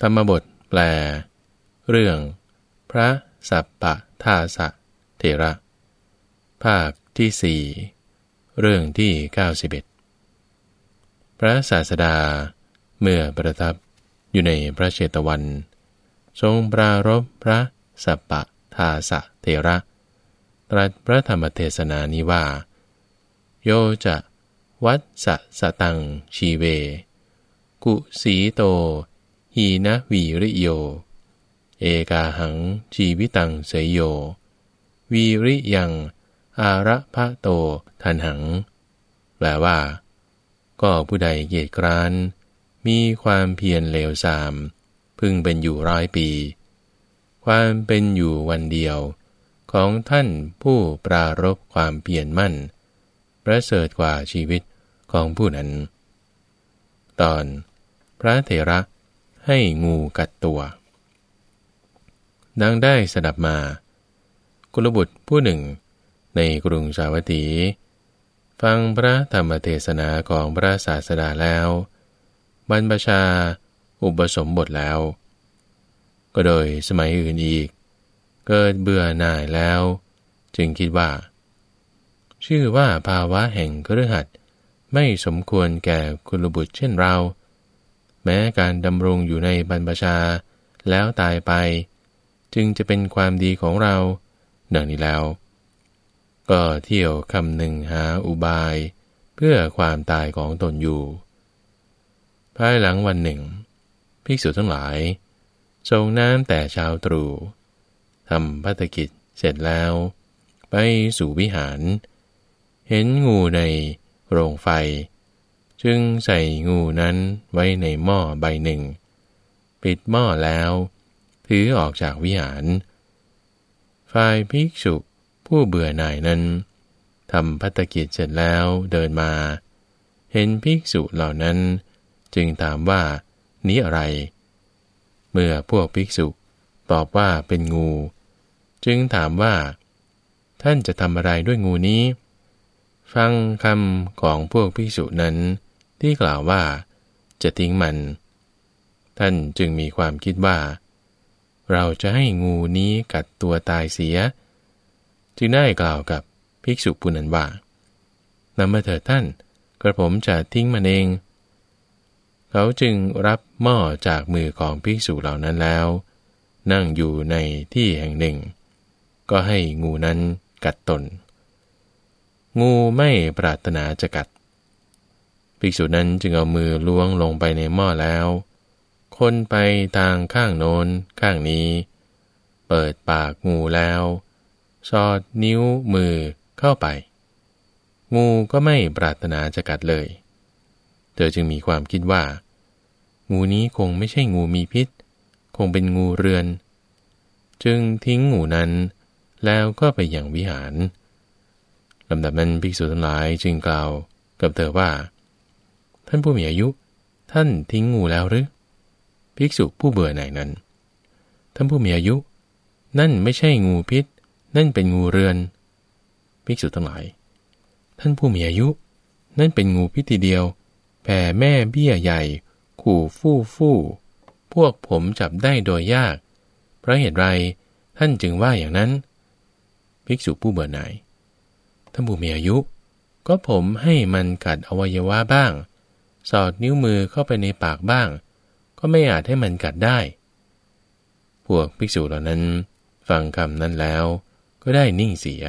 ธรรมบทแปล เรื่อง พระสัพปะทาสะเทระ ภาคที่สี่เรื่องที่91พระศาสดา เมื่อประทับอยู่ในพระเชตวัน ทรงปรารบพระสัพปะทาสะเทระ ตรัสพระธรรมเทศนานี้ว่า โยจะวัดสะสะตังชีเว กุสีโต หีนะวีริโย เอกาหังชีวิตังเสยโย วีริยัง อาระพะโตทันหัง แปลว่า ก็ผู้ใดเกียจคร้าน มีความเพียรเลวทราม พึงเป็นอยู่ร้อยปี ความเป็นอยู่วันเดียว ของท่านผู้ปรารบความเพียรมั่น ประเสริฐกว่าชีวิตของผู้นั้น ตอนพระเถระ ให้งูกัดตัวดังได้สดับมากุลบุตรผู้หนึ่ง ในกรุงสาวัตถี ฟังพระธรรมเทศนาของพระศาสดาแล้ว บรรพชาอุปสมบทแล้ว ก็โดยสมัยอื่นอีก เกิดเบื่อหน่ายแล้ว จึงคิดว่า ชื่อว่าภาวะแห่งเครือขัดไม่สมควรแก่กุลบุตรเช่นเรา แม้การดำรงอยู่ในบรรพชา แล้วตายไป จึงจะเป็นความดีของเราดังนี้แล้ว ก็เที่ยวคำหนึ่งหาอุบาย เพื่อความตายของตนอยู่ ภายหลังวันหนึ่ง ภิกษุทั้งหลายทรงน้ำแต่เช้าตรู่ทำพัฒกิจเสร็จแล้ว ไปสู่วิหาร เห็นงูในโรงไฟ จึงใส่งูนั้นไว้ในหม้อใบหนึ่ง ปิดหม้อแล้ว ถือออกจากวิหาร ฝ่ายภิกษุผู้เบื่อหน่ายนั้นทำพัตกิจเสร็จแล้วเดินมา เห็นภิกษุเหล่านั้น จึงถามว่า นี้อะไร เมื่อพวกภิกษุตอบว่าเป็นงู จึงถามว่า ท่านจะทำอะไรด้วยงูนี้ ฟังคำของพวกภิกษุนั้น ที่กล่าวว่าจะทิ้งมัน ท่านจึงมีความคิดว่า เราจะให้งูนี้กัดตัวตายเสีย จึงได้กล่าวกับภิกษุผู้นั้นว่านำมาเถิดท่าน กระผมจะทิ้งมันเอง เขาจึงรับหม้อจากมือของภิกษุเหล่านั้นแล้ว นั่งอยู่ในที่แห่งหนึ่ง ก็ให้งูนั้นกัดตน งูไม่ปรารถนาจะกัด ภิกษุนั้นจึงเอามือล้วงลงไปในหม้อแล้ว คนไปทางข้างโน้นข้างนี้ เปิดปากงูแล้ว สอดนิ้วมือเข้าไป งูก็ไม่ปรารถนาจะกัดเลย เธอจึงมีความคิดว่า งูนี้คงไม่ใช่งูมีพิษ คงเป็นงูเรือน จึงทิ้งงูนั้น แล้วก็ไปอย่างวิหารลำดับนั้นภิกษุทั้งหลายจึงกล่าวกับเธอว่า ท่านผู้มีอายุ ท่านทิ้งงูแล้วหรือภิกษุผู้เบื่อหน่ายนั้น ท่านผู้มีอายุ นั่นไม่ใช่งูพิษ นั่นเป็นงูเรือน ภิกษุทั้งหลาย ท่านผู้มีอายุ นั่นเป็นงูพิธีเดียว แผ่แม่เบี้ยใหญ่ ขู่ฟู่ฟู่ พวกผมจับได้โดยยาก เพราะเหตุไร ท่านจึงว่าอย่างนั้น ภิกษุผู้เบื่อหน่าย ท่านผู้มีอายุ ก็ผมให้มันกัดอวัยวะบ้าง สอดนิ้วมือเข้าไปในปากบ้าง ก็ไม่อาจให้มันกัดได้ พวกภิกษุเหล่านั้น ฟังคำนั้นแล้ว ก็ได้นิ่งเสีย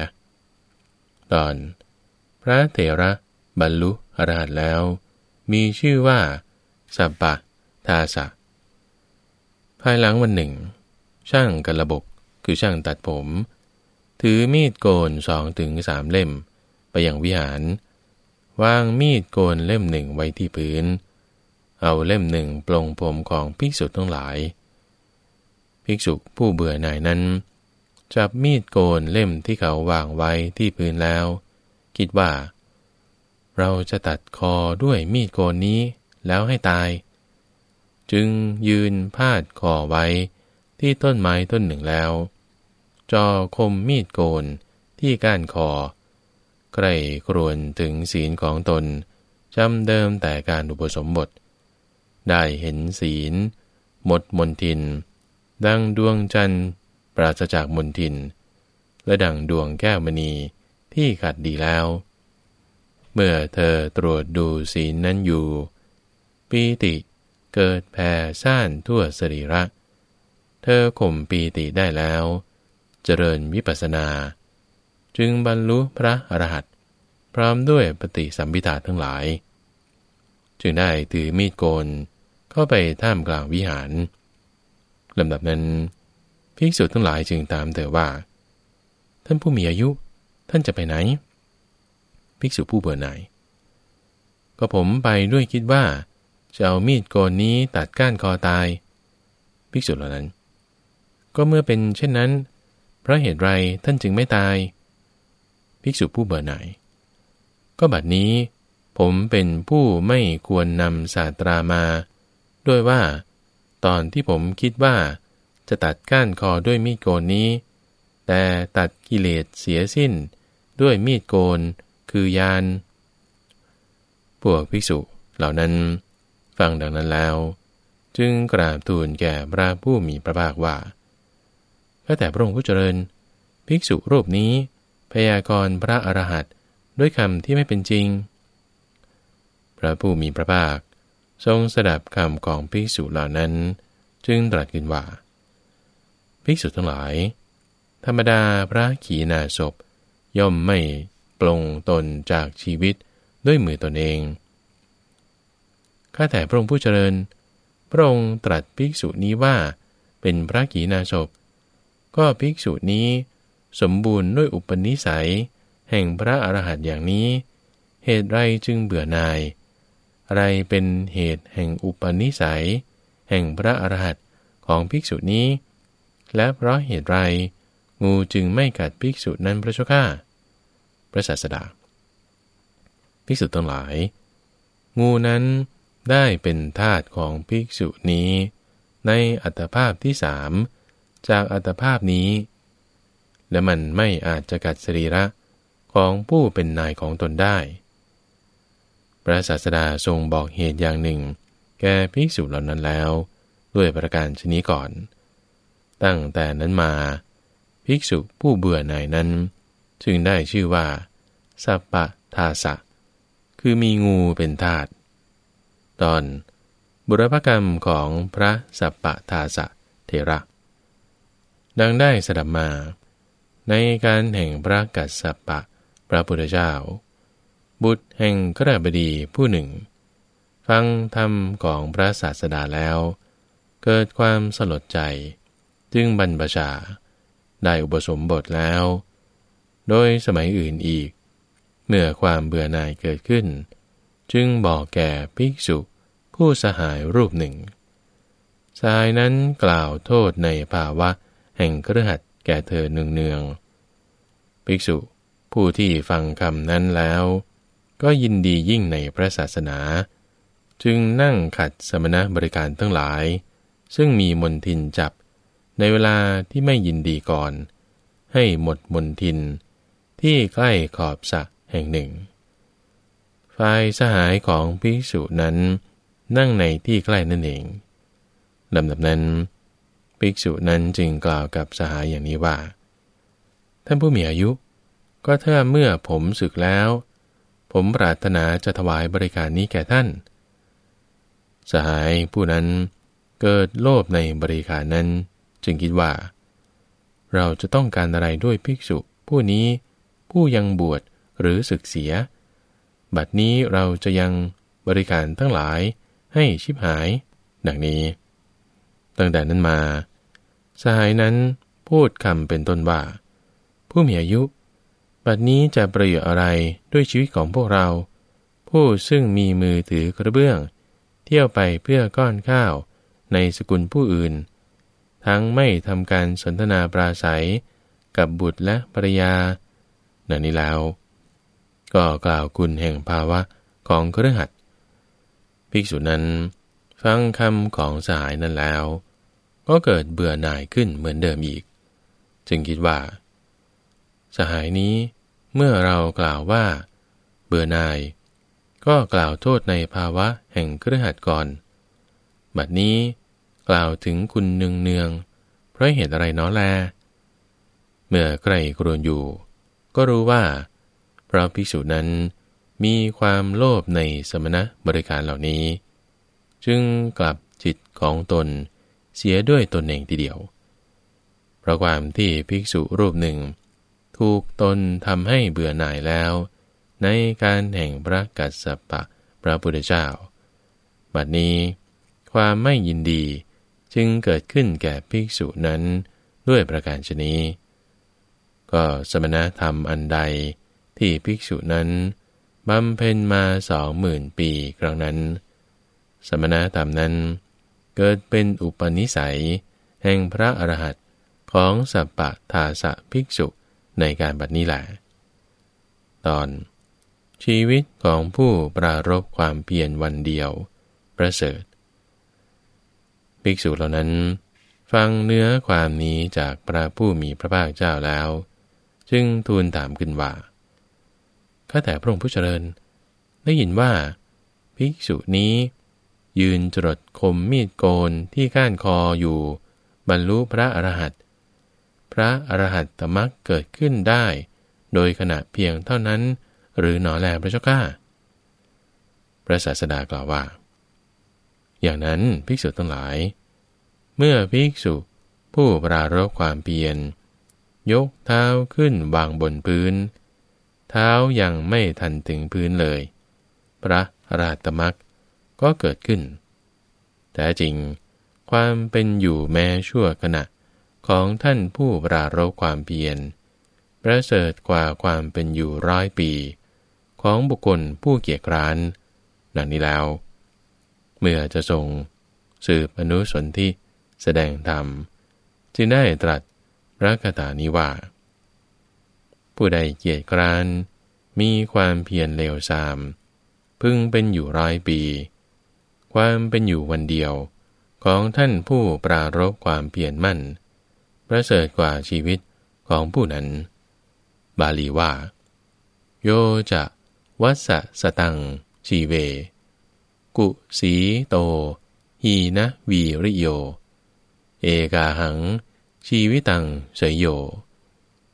ตอน พระเถระบรรลุอรหัตแล้ว มีชื่อว่า สัปปะทาสะ ภายหลังวันหนึ่ง ช่างกระบกคือช่างตัดผม ถือมีดโกนสองถึงสามเล่ม ไปยังวิหาร วางมีดโกนเล่มหนึ่งไว้ที่พื้น เอาเล่มหนึ่งปลงผมของภิกษุทั้งหลาย ภิกษุผู้เบื่อหน่ายนั้น จับมีดโกนเล่มที่เขาวางไว้ที่พื้นแล้ว คิดว่า เราจะตัดคอด้วยมีดโกนนี้แล้วให้ตาย จึงยืนพาดคอไว้ที่ต้นไม้ต้นหนึ่งแล้ว จอคมมีดโกนที่ก้านคอ ใกล้ครวนถึงศีลของตนจำเดิมแต่การอุปสมบท ได้เห็นศีล หมดมนทิน ดังดวงจันทร์ปราศจากมนทิน และดังดวงแก้วมณีที่ขัดดีแล้ว เมื่อเธอตรวจดูศีลนั้นอยู่ ปีติเกิดแผ่ซ่านทั่วสรีระ เธอข่มปีติได้แล้ว เจริญวิปัสสนา จึงบรรลุพระอรหันต์พร้อมด้วยปฏิสัมพิธาทั้งหลาย จึงได้ถือมีดโกนเข้าไปท่ามกลางวิหารลำดับนั้นภิกษุทั้งหลายจึงตามเธอว่า ท่านผู้มีอายุท่านจะไปไหน ภิกษุผู้เบื่อหน่ายก็ผมไปด้วยคิดว่า จะเอามีดโกนนี้ตัดก้านคอตาย ภิกษุเหล่านั้น ก็เมื่อเป็นเช่นนั้น เพราะเหตุไรท่านจึงไม่ตาย ภิกษุผู้เบื่อหน่าย ก็บัดนี้ ผมเป็นผู้ไม่ควรนำศาสตรามา ด้วยว่า ตอนที่ผมคิดว่า จะตัดก้านคอด้วยมีดโกนนี้ แต่ตัดกิเลสเสียสิ้น ด้วยมีดโกน คือยาน พวกภิกษุเหล่านั้น ฟังดังนั้นแล้ว จึงกราบทูลแก่พระผู้มีพระภาคว่าข้าแต่พระองค์ผู้เจริญ ภิกษุรูปนี้ พยากรณ์พระอรหันต์ด้วยคำที่ไม่เป็นจริง พระผู้มีพระภาค ทรงสดับคำของภิกษุเหล่านั้น จึงตรัสขึ้นว่าภิกษุทั้งหลาย ธรรมดาพระขีณาสพย่อมไม่ปลงตนจากชีวิตด้วยมือตนเอง ข้าแต่พระองค์ผู้เจริญ พระองค์ตรัสภิกษุนี้ว่าเป็นพระขีณาสพก็ภิกษุนี้ สมบูรณ์ด้วยอุปนิสัย แห่งพระอรหันต์อย่างนี้ เหตุไรจึงเบื่อหน่าย อะไรเป็นเหตุแห่งอุปนิสัย แห่งพระอรหันต์ของภิกษุนี้ และเพราะเหตุไร งูจึงไม่กัดภิกษุนั้นพระเจ้าข้าพระศาสดา ภิกษุทั้งหลาย งูนั้นได้เป็นทาตของภิกษุนี้ ในอัตภาพที่สามจากอัตภาพนี้ และมันไม่อาจจะกัดสรีระของผู้เป็นนายของตนได้ พระศาสดาทรงบอกเหตุอย่างหนึ่ง แก่ภิกษุเหล่านั้นแล้ว ด้วยประการชนี้ก่อน ตั้งแต่นั้นมา ภิกษุผู้เบื่อหน่ายนั้น จึงได้ชื่อว่าสัปปะทาสะ คือมีงูเป็นทาตตอนบุรพกรรมของพระสัปปะทาสะเทระ ดังได้สดับมา ในการแห่งพระกัสสปะ พระพุทธเจ้า บุตรแห่งกระบดีผู้หนึ่ง ฟังธรรมของพระศาสดาแล้ว เกิดความสลดใจ จึงบรรพชา ได้อุปสมบทแล้ว โดยสมัยอื่นอีก เมื่อความเบื่อหน่ายเกิดขึ้น จึงบอกแก่ภิกษุผู้สหายรูปหนึ่งสายนั้นกล่าวโทษในภาวะแห่งเครือขัด แก่เธอเนืองๆภิกษุผู้ที่ฟังคำนั้นแล้ว ก็ยินดียิ่งในพระศาสนา จึงนั่งขัดสมณบริการทั้งหลาย ซึ่งมีมนทินจับ ในเวลาที่ไม่ยินดีก่อน ให้หมดมนทิน ที่ใกล้ขอบสะแห่งหนึ่งฝ่ายสหายของภิกษุนั้น นั่งในที่ใกล้นั่นเองลำดับนั้น ภิกษุนั้นจึงกล่าวกับสหายอย่างนี้ว่า ท่านผู้มีอายุ ก็ถ้าเมื่อผมศึกแล้ว ผมปรารถนาจะถวายบริการนี้แก่ท่าน สหายผู้นั้นเกิดโลภในบริการนั้น จึงคิดว่า เราจะต้องการอะไรด้วยภิกษุ ผู้นี้ผู้ยังบวชหรือศึกเสีย บัดนี้เราจะยังบริการทั้งหลายให้ชิบหาย ดังนี้ ตั้งแต่นั้นมา สหายนั้นพูดคำเป็นต้นว่า ผู้มีอายุ บัดนี้จะประโยชน์อะไรด้วยชีวิตของพวกเรา ผู้ซึ่งมีมือถือกระเบื้อง เที่ยวไปเพื่อก้อนข้าวในสกุลผู้อื่น ทั้งไม่ทำการสนทนาปราศัย กับบุตรและภรยาดังนี้แล้ว ก็กล่าวคุณแห่งภาวะของเครือขัดภิกษุนั้น ฟังคำของสหายนั้นแล้ว ก็เกิดเบื่อหน่ายขึ้นเหมือนเดิมอีก จึงคิดว่า สหายนี้เมื่อเรากล่าวว่า เบื่อหน่าย ก็กล่าวโทษในภาวะแห่งเครือขัดก่อน บัดนี้กล่าวถึงคุณเนืองเนือง เพราะเหตุอะไรน้อแล เมื่อใกล้กรวนอยู่ ก็รู้ว่าเพราะภิกษุนั้นมีความโลภในสมณะบริการเหล่านี้ จึงกลับจิตของตน เสียด้วยตนเองทีเดียว เพราะความที่ภิกษุรูปหนึ่ง ถูกตนทำให้เบื่อหน่ายแล้ว ในการแห่งพระกัสสปะพระพุทธเจ้า บัดนี้ ความไม่ยินดีจึงเกิดขึ้นแก่ภิกษุนั้นด้วยประการชนี้ ก็สมณธรรมอันใดที่ภิกษุนั้นบำเพ็ญมาสองหมื่นปีครั้งนั้น สมณธรรมนั้น เกิดเป็นอุปนิสัย แห่งพระอรหันต์ของสัปปะทาสะภิกษุในการบัดนี้แหละตอน ชีวิตของผู้ปรารบความเพียรวันเดียว ประเสริฐภิกษุเหล่านั้น ฟังเนื้อความนี้จากพระผู้มีพระภาคเจ้าแล้ว จึงทูลถามขึ้นว่าข้าแต่พระองค์ผู้เจริญ ได้ยินว่า ภิกษุนี้ ยืนจรดคมมีดโกนที่ก้านคออยู่ บรรลุพระอรหันต์พระอรหันตมรรคเกิดขึ้นได้ โดยขณะเพียงเท่านั้น หรือหนอแลพระเจ้าข้าพระศาสดากล่าวว่า อย่างนั้นภิกษุทั้งหลาย เมื่อภิกษุผู้ปรารบความเพียร ยกเท้าขึ้นวางบนพื้น เท้ายังไม่ทันถึงพื้นเลย พระราตมัก ก็เกิดขึ้น แต่จริง ความเป็นอยู่แม้ชั่วขณะของท่านผู้ปรารบความเพียรประเสริฐกว่าความเป็นอยู่ร้อยปี ของบุคคลผู้เกียจคร้านดังนี้แล้ว เมื่อจะทรงสืบอนุสนที่แสดงธรรมจึงได้ตรัสพระคาถานี้ว่า ผู้ใดเกียจคร้านมีความเพียรเลวทราม พึงเป็นอยู่ร้อยปี ความเป็นอยู่วันเดียว ของท่านผู้ปรารบความเพียรมั่น ประเสริฐกว่าชีวิตของผู้นั้น บาลีว่า โยจะวัสสตัง ชีเว กุสีโต หีนะวีริโย เอกาหัง ชีวิตังเสยโย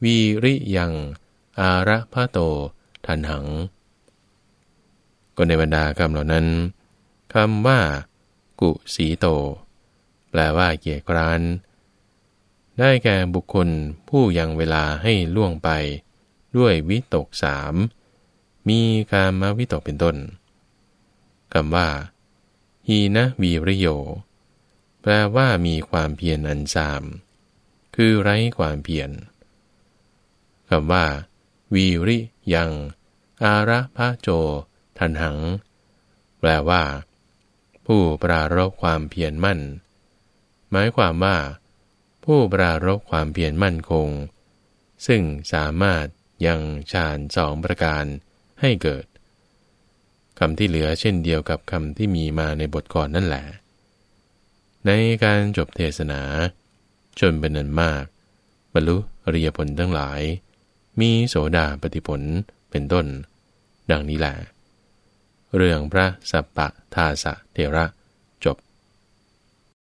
วีริยัง อาระพะโตทันหัง ก็ในบรรดาคำเหล่านั้น คำว่า กุสีโต แปลว่าเกียรคราน ได้แก่บุคคลผู้ยังเวลาให้ล่วงไป ด้วยวิตกสามมีการมาวิตกเป็นต้นคำว่าฮีนะวีริโย แปลว่ามีความเพียรอันสาม คือไร้ความเพียรคำว่า วีริยัง อาระพะโจ ทันหัง แปลว่า ผู้ปรารบความเพียรมั่น หมายความว่า ผู้ปรารบความเพียรมั่นคง ซึ่งสามารถยังฌานสองประการให้เกิดคำที่เหลือเช่นเดียวกับคำที่มีมาในบทก่อนนั่นแหละ ในการจบเทศนา จนเป็นนันมาก บรรลุอริยผลทั้งหลาย มีโสดาปฏิผลเป็นต้น ดังนี้แหละ เรื่องพระสัปปะทาสะเทระ